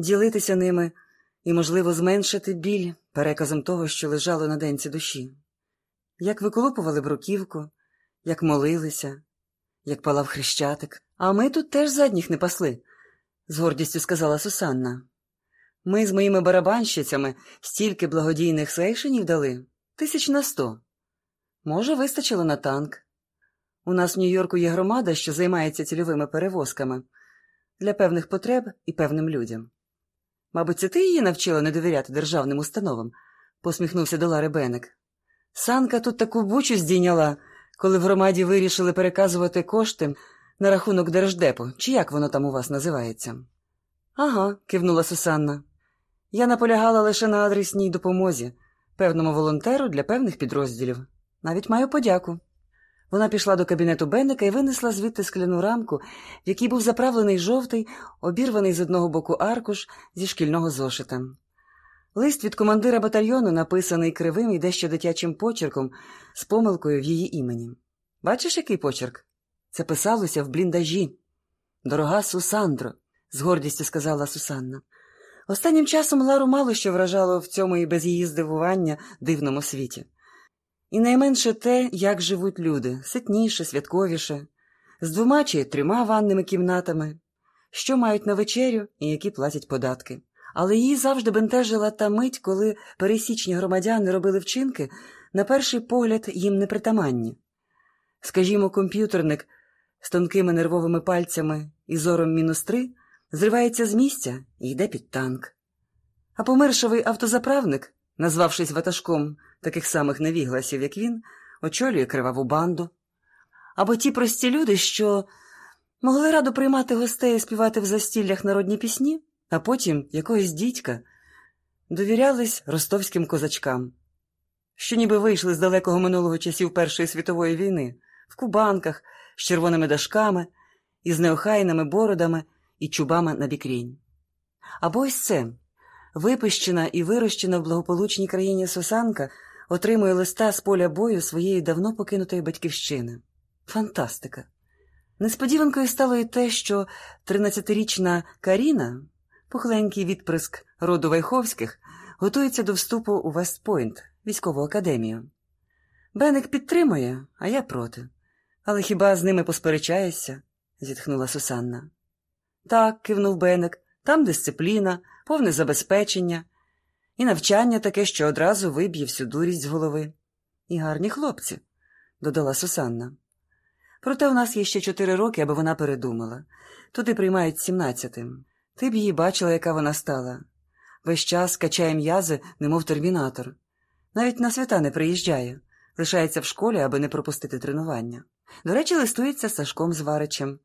ділитися ними і, можливо, зменшити біль переказом того, що лежало на денці душі, як виколупували бруківку, як молилися, як палав хрещатик. А ми тут теж задніх не пасли, з гордістю сказала Сусанна. Ми з моїми барабанщицями стільки благодійних сейшенів дали тисяч на сто. Може, вистачило на танк. У нас в Нью-Йорку є громада, що займається цільовими перевозками для певних потреб і певним людям. Мабуть, це ти її навчила не довіряти державним установам, посміхнувся до Лари Беник. Санка тут таку бучу здійняла, коли в громаді вирішили переказувати кошти на рахунок держдепу, чи як воно там у вас називається. Ага, кивнула Сусанна. Я наполягала лише на адресній допомозі, певному волонтеру для певних підрозділів. Навіть маю подяку. Вона пішла до кабінету Бенника і винесла звідти скляну рамку, в якій був заправлений жовтий, обірваний з одного боку аркуш зі шкільного зошита. Лист від командира батальйону, написаний кривим і дещо дитячим почерком, з помилкою в її імені. Бачиш, який почерк? Це писалося в бліндажі. Дорога Сусандро, з гордістю сказала Сусанна. Останнім часом Лару мало що вражало в цьому і без її здивування дивному світі. І найменше те, як живуть люди, ситніше, святковіше, з двома чи трьома ванними кімнатами, що мають на вечерю і які платять податки. Але її завжди бентежила та мить, коли пересічні громадяни робили вчинки, на перший погляд їм непритаманні. Скажімо, комп'ютерник з тонкими нервовими пальцями і зором мінус три зривається з місця і йде під танк. А помиршовий автозаправник, назвавшись ватажком таких самих невігласів, як він, очолює криваву банду. Або ті прості люди, що могли радо приймати гостей і співати в застіллях народні пісні, а потім якогось дідька довірялись ростовським козачкам, що ніби вийшли з далекого минулого часів Першої світової війни, в кубанках, з червоними дашками, із неохайними бородами і чубами на бікрінь. Або ось це випищена і вирощена в благополучній країні Сосанка отримує листа з поля бою своєї давно покинутої батьківщини. Фантастика! Несподіванкою стало і те, що 13-річна Каріна, пухленький відприск роду Вайховських, готується до вступу у Вестпойнт, військову академію. Беник підтримує, а я проти. Але хіба з ними посперечаєшся? зітхнула Сусанна. Так, кивнув Беник, там дисципліна, повне забезпечення, і навчання таке, що одразу виб'є всю дурість з голови. І гарні хлопці, додала Сусанна. Проте у нас є ще чотири роки, аби вона передумала. Туди приймають сімнадцятим. Ти б її бачила, яка вона стала. Весь час качає м'язи, немов термінатор. Навіть на свята не приїжджає, лишається в школі, аби не пропустити тренування. До речі, листується з Сашком Зваричем.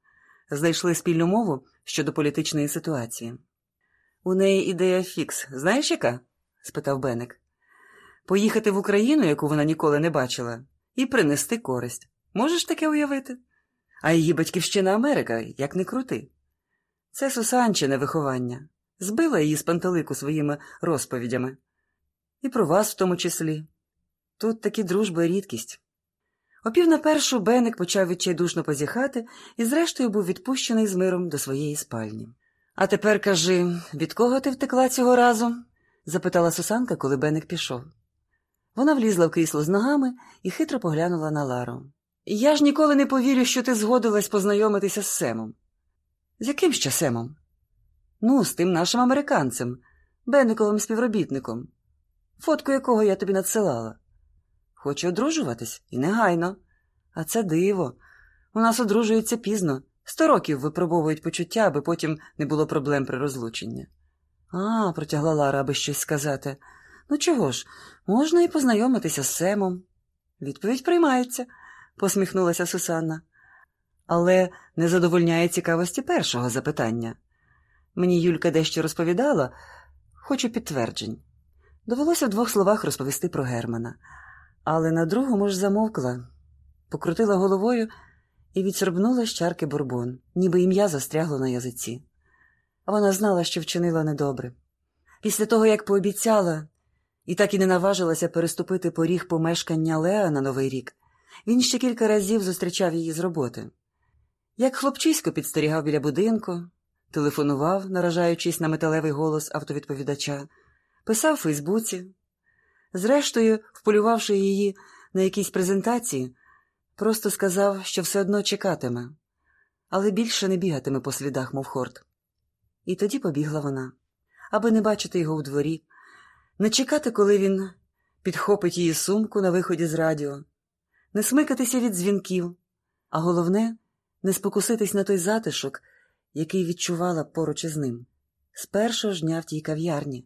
Знайшли спільну мову щодо політичної ситуації. У неї ідея фікс, знаєш яка? спитав Беник. Поїхати в Україну, яку вона ніколи не бачила, і принести користь. Можеш таке уявити? А її батьківщина Америка, як не крути. Це Сусанчине виховання, збила її з пантелику своїми розповідями. І про вас в тому числі. Тут такі дружби рідкість. О пів на першу Беник почав відчайдушно позіхати і, зрештою, був відпущений з миром до своєї спальні. А тепер кажи, від кого ти втекла цього разу? запитала Сусанка, коли Беник пішов. Вона влізла в крісло з ногами і хитро поглянула на Лару. Я ж ніколи не повірю, що ти згодилась познайомитися з Семом. З яким ще Семом? Ну, з тим нашим американцем, Бенниковим співробітником, фотку якого я тобі надсилала. Хоче одружуватись і негайно. А це диво. У нас одружуються пізно. Сто років випробовують почуття, аби потім не було проблем при розлученні. А, протягла Лара, аби щось сказати. Ну чого ж, можна і познайомитися з Семом. Відповідь приймається, посміхнулася Сусанна. Але не задовольняє цікавості першого запитання. Мені Юлька дещо розповідала, хочу підтверджень. Довелося в двох словах розповісти про Германа, але на другому ж замовкла, покрутила головою і відсорбнула з чарки бурбон, ніби ім'я застрягло на язиці. Вона знала, що вчинила недобре. Після того, як пообіцяла, і так і не наважилася переступити поріг помешкання Леа на Новий рік, він ще кілька разів зустрічав її з роботи. Як хлопчисько підстерігав біля будинку, телефонував, наражаючись на металевий голос автовідповідача, писав у Фейсбуці. Зрештою, вполювавши її на якійсь презентації, просто сказав, що все одно чекатиме, але більше не бігатиме по слідах, мов хорт. І тоді побігла вона, аби не бачити його в дворі, не чекати, коли він підхопить її сумку на виході з радіо, не смикатися від дзвінків, а головне не спокуситись на той затишок, який відчувала поруч із ним з першого ж дня в тій кав'ярні.